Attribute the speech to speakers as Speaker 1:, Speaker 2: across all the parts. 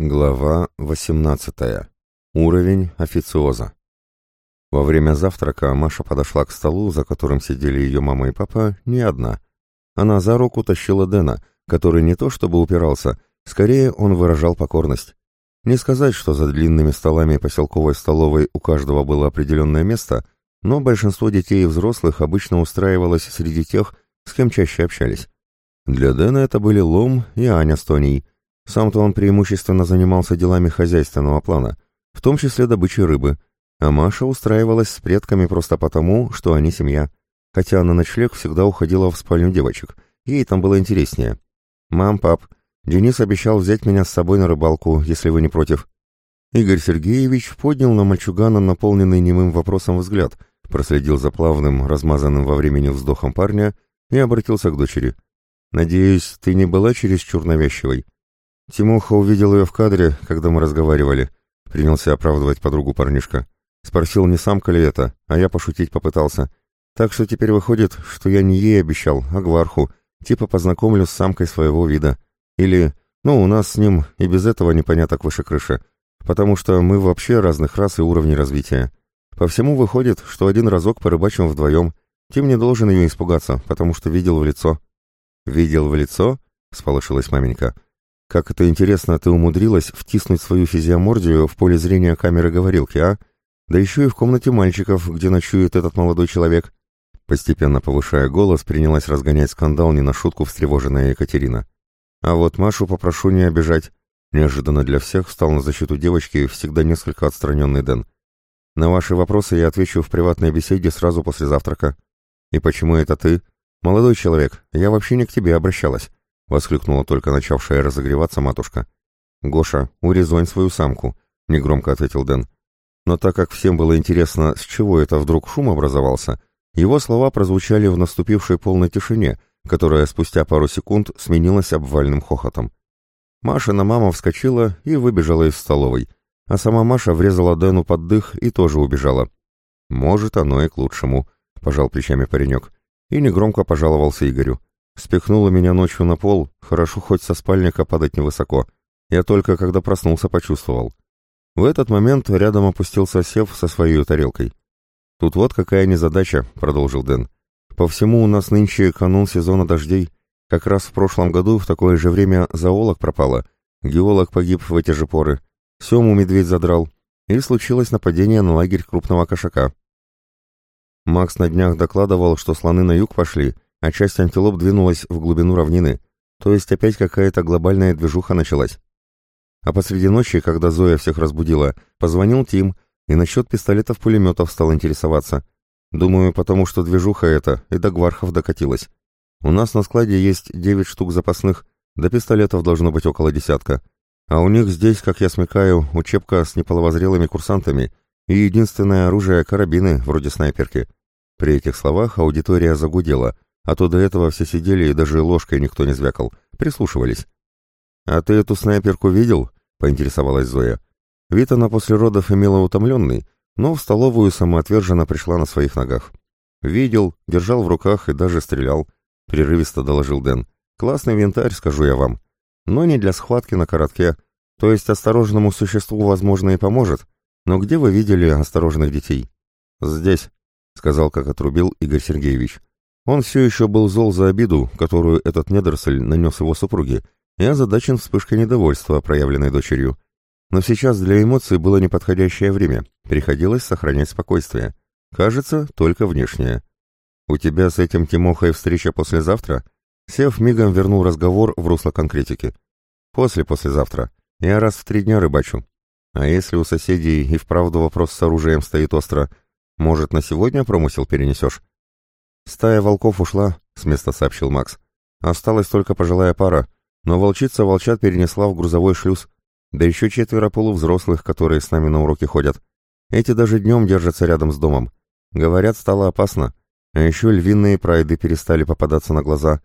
Speaker 1: Глава 18. Уровень официоза. Во время завтрака Маша подошла к столу, за которым сидели ее мама и папа, не одна. Она за руку тащила Дэна, который не то чтобы упирался, скорее он выражал покорность. Не сказать, что за длинными столами поселковой столовой у каждого было определенное место, но большинство детей и взрослых обычно устраивалось среди тех, с кем чаще общались. Для Дэна это были Лом и Аня с Тоней – сам-то он преимущественно занимался делами хозяйственного плана, в том числе добычей рыбы, а Маша устраивалась с предками просто потому, что они семья. Хотя на ночлег всегда уходила в спальню девочек, ей там было интереснее. «Мам, пап, Денис обещал взять меня с собой на рыбалку, если вы не против». Игорь Сергеевич поднял на мальчугана наполненный немым вопросом взгляд, проследил за плавным, размазанным во времени вздохом парня и обратился к дочери. «Надеюсь, ты не была чересчур навязчивой?» Тимоха увидел ее в кадре, когда мы разговаривали. Принялся оправдывать подругу парнишка. Спросил, не самка ли это, а я пошутить попытался. Так что теперь выходит, что я не ей обещал, а Гварху, типа познакомлю с самкой своего вида. Или, ну, у нас с ним и без этого непоняток выше крыши, потому что мы вообще разных рас и уровней развития. По всему выходит, что один разок порыбачим вдвоем. Тим не должен ее испугаться, потому что видел в лицо. «Видел в лицо?» — сполошилась маменька. — как это интересно, ты умудрилась втиснуть свою физиомордию в поле зрения камеры говорилки, а? Да еще и в комнате мальчиков, где ночует этот молодой человек. Постепенно повышая голос, принялась разгонять скандал не на шутку встревоженная Екатерина. А вот Машу попрошу не обижать. Неожиданно для всех встал на защиту девочки всегда несколько отстраненный Дэн. На ваши вопросы я отвечу в приватной беседе сразу после завтрака. И почему это ты? Молодой человек, я вообще не к тебе обращалась. — воскликнула только начавшая разогреваться матушка. «Гоша, урезонь свою самку», — негромко ответил Дэн. Но так как всем было интересно, с чего это вдруг шум образовался, его слова прозвучали в наступившей полной тишине, которая спустя пару секунд сменилась обвальным хохотом. Машина мама вскочила и выбежала из столовой, а сама Маша врезала Дэну под дых и тоже убежала. «Может, оно и к лучшему», — пожал плечами паренек, и негромко пожаловался Игорю. Спихнула меня ночью на пол, хорошо хоть со спальника падать невысоко. Я только когда проснулся почувствовал. В этот момент рядом опустился Сев со своей тарелкой. «Тут вот какая незадача», — продолжил Дэн. «По всему у нас нынче канун сезона дождей. Как раз в прошлом году в такое же время зоолог пропала, геолог погиб в эти же поры, Сему медведь задрал, и случилось нападение на лагерь крупного кошака. Макс на днях докладывал, что слоны на юг пошли, а часть антилоп двинулась в глубину равнины, то есть опять какая-то глобальная движуха началась. А посреди ночи, когда Зоя всех разбудила, позвонил Тим и насчет пистолетов-пулеметов стал интересоваться. Думаю, потому что движуха эта и до гвархов докатилась. У нас на складе есть девять штук запасных, до пистолетов должно быть около десятка. А у них здесь, как я смекаю, учебка с неполовозрелыми курсантами и единственное оружие — карабины, вроде снайперки. При этих словах аудитория загудела — а то до этого все сидели и даже ложкой никто не звякал, прислушивались. «А ты эту снайперку видел?» — поинтересовалась Зоя. Вид она после родов имела утомленный, но в столовую самоотверженно пришла на своих ногах. «Видел, держал в руках и даже стрелял», — прерывисто доложил Дэн. «Классный винтарь, скажу я вам. Но не для схватки на коротке. То есть осторожному существу, возможно, и поможет. Но где вы видели осторожных детей?» «Здесь», — сказал, как отрубил Игорь Сергеевич. Он все еще был зол за обиду, которую этот недоросль нанес его супруге, и озадачен вспышкой недовольства, проявленной дочерью. Но сейчас для эмоций было неподходящее время, приходилось сохранять спокойствие. Кажется, только внешнее. «У тебя с этим Тимохой встреча послезавтра?» Сев мигом вернул разговор в русло конкретики. «После послезавтра. Я раз в три дня рыбачу. А если у соседей и вправду вопрос с оружием стоит остро, может, на сегодня промысел перенесешь?» «Стая волков ушла», — с места сообщил Макс. «Осталась только пожилая пара, но волчица волчат перенесла в грузовой шлюз. Да еще четверо полувзрослых, которые с нами на уроки ходят. Эти даже днем держатся рядом с домом. Говорят, стало опасно. А еще львиные прайды перестали попадаться на глаза.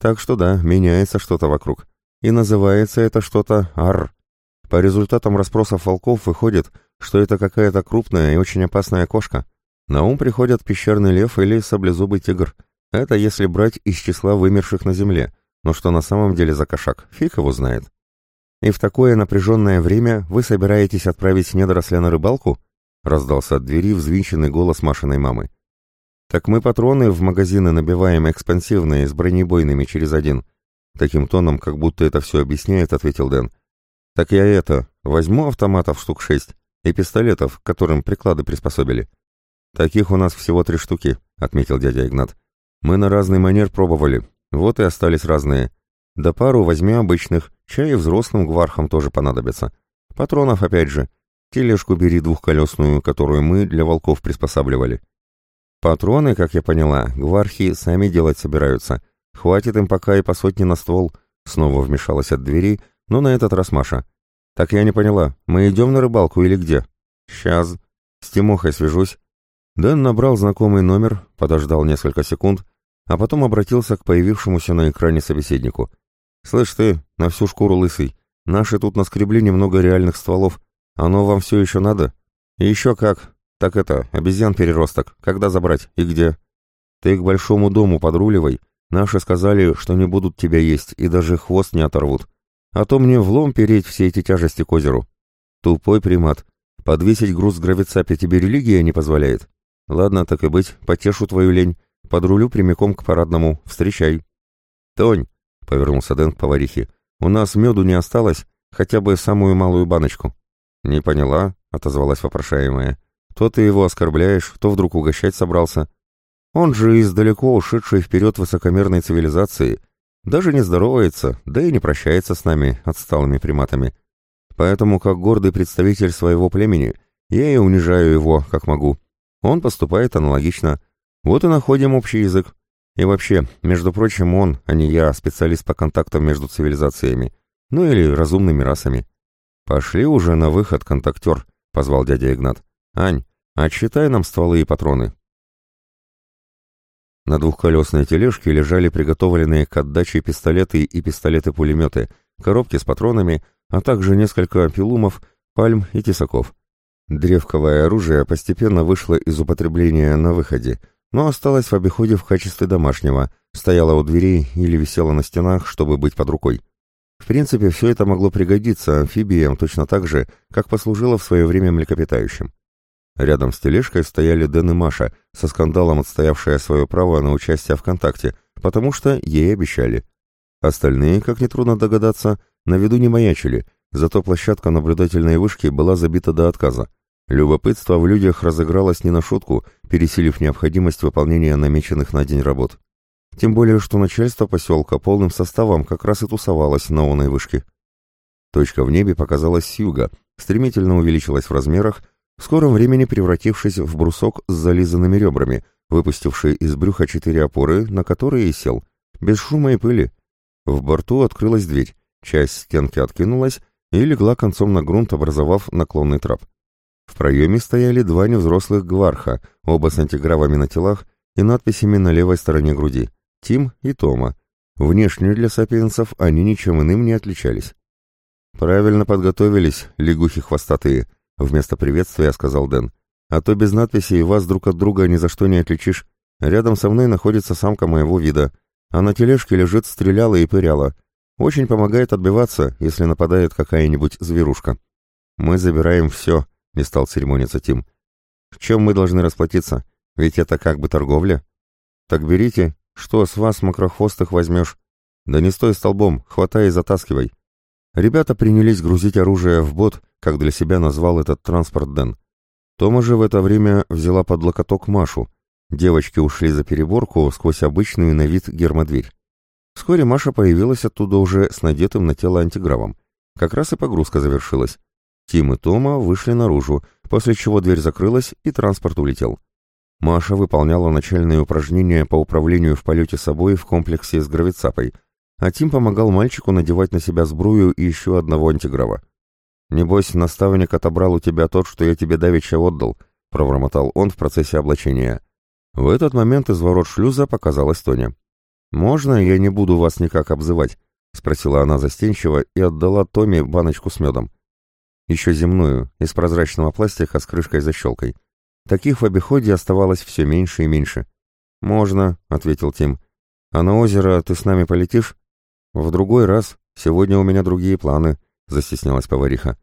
Speaker 1: Так что да, меняется что-то вокруг. И называется это что-то ар. По результатам расспросов волков выходит, что это какая-то крупная и очень опасная кошка. На ум приходят пещерный лев или саблезубый тигр. Это если брать из числа вымерших на земле. Но что на самом деле за кошак, фиг его знает. И в такое напряженное время вы собираетесь отправить недоросля на рыбалку?» — раздался от двери взвинченный голос Машиной мамы. «Так мы патроны в магазины набиваем экспансивные, с бронебойными через один». Таким тоном, как будто это все объясняет, ответил Дэн. «Так я это, возьму автоматов штук шесть и пистолетов, к которым приклады приспособили». «Таких у нас всего три штуки», — отметил дядя Игнат. «Мы на разный манер пробовали, вот и остались разные. Да пару возьми обычных, чай и взрослым гвархам тоже понадобится. Патронов опять же. Тележку бери двухколесную, которую мы для волков приспосабливали. Патроны, как я поняла, гвархи сами делать собираются. Хватит им пока и по сотне на ствол. Снова вмешалась от двери, но на этот раз Маша. Так я не поняла, мы идем на рыбалку или где? Сейчас. С Тимохой свяжусь. Дэн набрал знакомый номер, подождал несколько секунд, а потом обратился к появившемуся на экране собеседнику. «Слышь ты, на всю шкуру лысый, наши тут наскребли немного реальных стволов. Оно вам все еще надо? И еще как. Так это, обезьян-переросток, когда забрать и где? Ты к большому дому подруливай. Наши сказали, что не будут тебя есть и даже хвост не оторвут. А то мне влом переть все эти тяжести к озеру. Тупой примат. Подвесить груз гравицапи тебе религия не позволяет. Ладно, так и быть, потешу твою лень. Подрулю прямиком к парадному. Встречай. Тонь, — повернулся Дэн к поварихе. «У нас меду не осталось, хотя бы самую малую баночку». «Не поняла», — отозвалась вопрошаемая. «То ты его оскорбляешь, то вдруг угощать собрался. Он же из далеко ушедшей вперед высокомерной цивилизации. Даже не здоровается, да и не прощается с нами, отсталыми приматами. Поэтому, как гордый представитель своего племени, я и унижаю его, как могу. Он поступает аналогично. Вот и находим общий язык. И вообще, между прочим, он, а не я, специалист по контактам между цивилизациями. Ну или разумными расами. «Пошли уже на выход, контактер», — позвал дядя Игнат. «Ань, отсчитай нам стволы и патроны». На двухколесной тележке лежали приготовленные к отдаче пистолеты и пистолеты-пулеметы, коробки с патронами, а также несколько пилумов, пальм и тесаков. Древковое оружие постепенно вышло из употребления на выходе — но осталась в обиходе в качестве домашнего, стояла у дверей или висела на стенах, чтобы быть под рукой. В принципе, все это могло пригодиться амфибиям точно так же, как послужило в свое время млекопитающим. Рядом с тележкой стояли Дэн и Маша, со скандалом отстоявшая свое право на участие в контакте, потому что ей обещали. Остальные, как нетрудно догадаться, на виду не маячили, зато площадка наблюдательной вышки была забита до отказа. Любопытство в людях разыгралось не на шутку, пересилив необходимость выполнения намеченных на день работ. Тем более, что начальство поселка полным составом как раз и тусовалось на оной вышке. Точка в небе показалась с юга, стремительно увеличилась в размерах, в скором времени превратившись в брусок с зализанными ребрами, выпустивший из брюха четыре опоры, на которые и сел, без шума и пыли. В борту открылась дверь, часть стенки откинулась и легла концом на грунт, образовав наклонный трап. В проеме стояли два невзрослых гварха, оба с антигравами на телах и надписями на левой стороне груди «Тим» и «Тома». Внешне для сапиенсов они ничем иным не отличались. «Правильно подготовились, лягухи хвостатые», — вместо приветствия сказал Дэн. «А то без надписей вас друг от друга ни за что не отличишь. Рядом со мной находится самка моего вида, а на тележке лежит стреляла и пыряла. Очень помогает отбиваться, если нападает какая-нибудь зверушка. Мы забираем все, не стал церемониться Тим. В чем мы должны расплатиться? Ведь это как бы торговля. Так берите, что с вас мокрохвостых возьмешь? Да не стой столбом, хватай и затаскивай. Ребята принялись грузить оружие в бот, как для себя назвал этот транспорт Дэн. Тома же в это время взяла под локоток Машу. Девочки ушли за переборку сквозь обычную на вид гермодверь. Вскоре Маша появилась оттуда уже с надетым на тело антигравом. Как раз и погрузка завершилась. Тим и Тома вышли наружу, после чего дверь закрылась и транспорт улетел. Маша выполняла начальные упражнения по управлению в полете собой в комплексе с гравицапой, а Тим помогал мальчику надевать на себя сбрую и еще одного антиграва. «Небось, наставник отобрал у тебя тот, что я тебе давеча отдал», — пробормотал он в процессе облачения. В этот момент из ворот шлюза показалась Тоня. «Можно я не буду вас никак обзывать?» — спросила она застенчиво и отдала Томе баночку с медом. Еще земную, из прозрачного пластика с крышкой-защелкой. Таких в обиходе оставалось все меньше и меньше. «Можно», — ответил Тим. «А на озеро ты с нами полетишь?» «В другой раз. Сегодня у меня другие планы. — застеснялась повариха.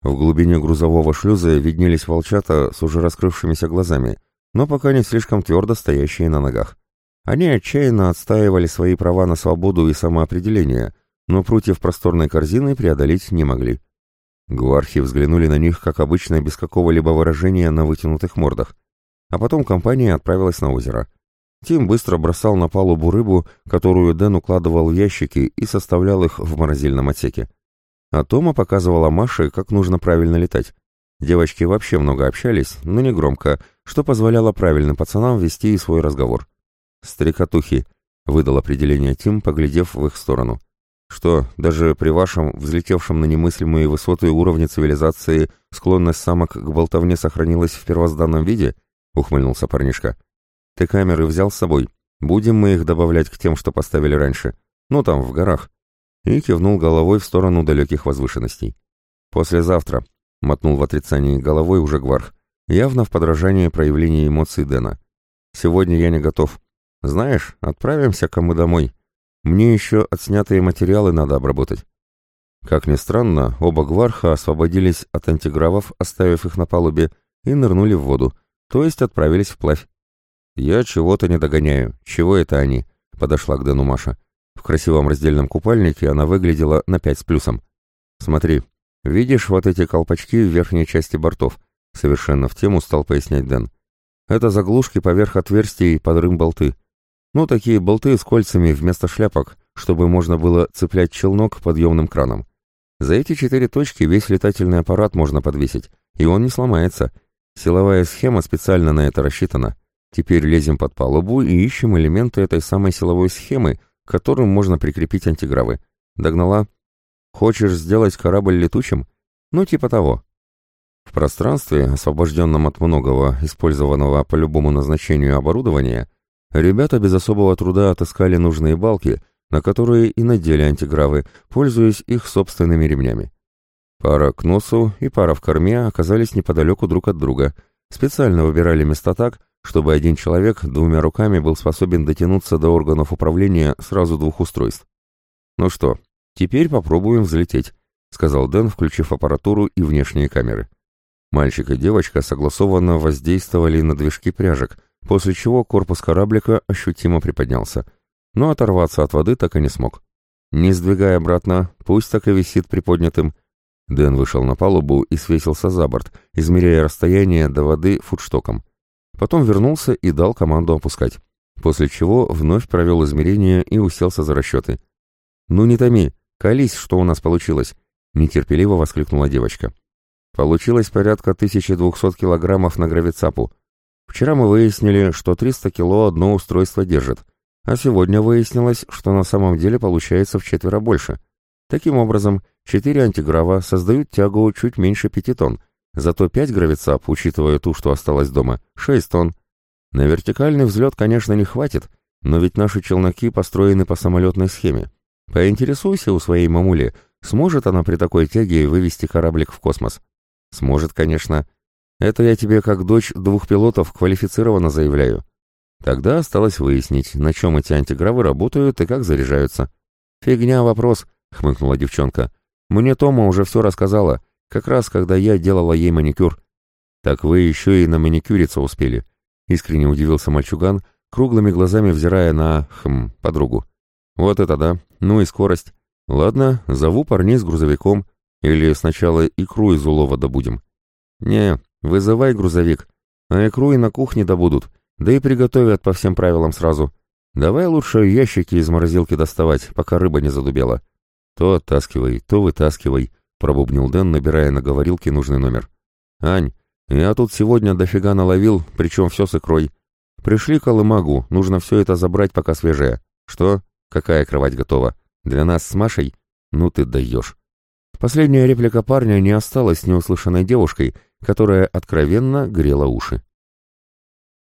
Speaker 1: В глубине грузового шлюза виднелись волчата с уже раскрывшимися глазами, но пока не слишком твердо стоящие на ногах. Они отчаянно отстаивали свои права на свободу и самоопределение, но против просторной корзины преодолеть не могли. Гвархи взглянули на них, как обычно, без какого-либо выражения на вытянутых мордах. А потом компания отправилась на озеро. Тим быстро бросал на палубу рыбу, которую Дэн укладывал в ящики и составлял их в морозильном отсеке. А Тома показывала Маше, как нужно правильно летать. Девочки вообще много общались, но не громко, что позволяло правильным пацанам вести и свой разговор. «Стрекотухи», — выдал определение Тим, поглядев в их сторону. «Что, даже при вашем, взлетевшем на немыслимые высоты уровне цивилизации, склонность самок к болтовне сохранилась в первозданном виде?» — ухмыльнулся парнишка. «Ты камеры взял с собой? Будем мы их добавлять к тем, что поставили раньше. Ну, там, в горах». И кивнул головой в сторону далеких возвышенностей. «Послезавтра», мотнул в отрицании головой уже Гварх, явно в подражании проявления эмоций Дэна. «Сегодня я не готов. Знаешь, отправимся-ка мы домой. Мне еще отснятые материалы надо обработать». Как ни странно, оба Гварха освободились от антигравов, оставив их на палубе, и нырнули в воду, то есть отправились вплавь. «Я чего-то не догоняю. Чего это они?» — подошла к Дэну Маша. В красивом раздельном купальнике она выглядела на пять с плюсом. «Смотри, «Видишь вот эти колпачки в верхней части бортов?» Совершенно в тему стал пояснять Дэн. «Это заглушки поверх отверстий под рым-болты. Ну, такие болты с кольцами вместо шляпок, чтобы можно было цеплять челнок подъемным краном. За эти четыре точки весь летательный аппарат можно подвесить, и он не сломается. Силовая схема специально на это рассчитана. Теперь лезем под палубу и ищем элементы этой самой силовой схемы, к которым можно прикрепить антигравы. Догнала?» Хочешь сделать корабль летучим? Ну, типа того. В пространстве, освобожденном от многого, использованного по любому назначению оборудования, ребята без особого труда отыскали нужные балки, на которые и надели антигравы, пользуясь их собственными ремнями. Пара к носу и пара в корме оказались неподалеку друг от друга. Специально выбирали места так, чтобы один человек двумя руками был способен дотянуться до органов управления сразу двух устройств. Ну что, «Теперь попробуем взлететь», — сказал Дэн, включив аппаратуру и внешние камеры. Мальчик и девочка согласованно воздействовали на движки пряжек, после чего корпус кораблика ощутимо приподнялся, но оторваться от воды так и не смог. «Не сдвигай обратно, пусть так и висит приподнятым». Дэн вышел на палубу и свесился за борт, измеряя расстояние до воды футштоком. Потом вернулся и дал команду опускать, после чего вновь провел измерения и уселся за расчеты. «Ну не томи, «Колись, что у нас получилось!» — нетерпеливо воскликнула девочка. «Получилось порядка 1200 килограммов на гравицапу. Вчера мы выяснили, что 300 кило одно устройство держит, а сегодня выяснилось, что на самом деле получается в четверо больше. Таким образом, 4 антиграва создают тягу чуть меньше 5 тонн, зато 5 гравицап, учитывая ту, что осталось дома, 6 тонн. На вертикальный взлет, конечно, не хватит, но ведь наши челноки построены по самолетной схеме. Поинтересуйся у своей мамули, сможет она при такой тяге вывести кораблик в космос. Сможет, конечно. Это я тебе как дочь двух пилотов квалифицированно заявляю. Тогда осталось выяснить, на чем эти антигравы работают и как заряжаются. «Фигня вопрос», — хмыкнула девчонка. «Мне Тома уже все рассказала, как раз когда я делала ей маникюр». «Так вы еще и на маникюриться успели», — искренне удивился мальчуган, круглыми глазами взирая на, хм, подругу. «Вот это да! Ну и скорость. Ладно, зову парней с грузовиком. Или сначала икру из улова добудем». «Не, вызывай грузовик. А икру и на кухне добудут. Да и приготовят по всем правилам сразу. Давай лучше ящики из морозилки доставать, пока рыба не задубела». «То оттаскивай, то вытаскивай», — пробубнил Дэн, набирая на говорилке нужный номер. «Ань, я тут сегодня дофига наловил, причем все с икрой. Пришли к нужно все это забрать, пока свежее. Что?» Какая кровать готова? Для нас с Машей? Ну ты даешь. Последняя реплика парня не осталась неуслышанной девушкой, которая откровенно грела уши.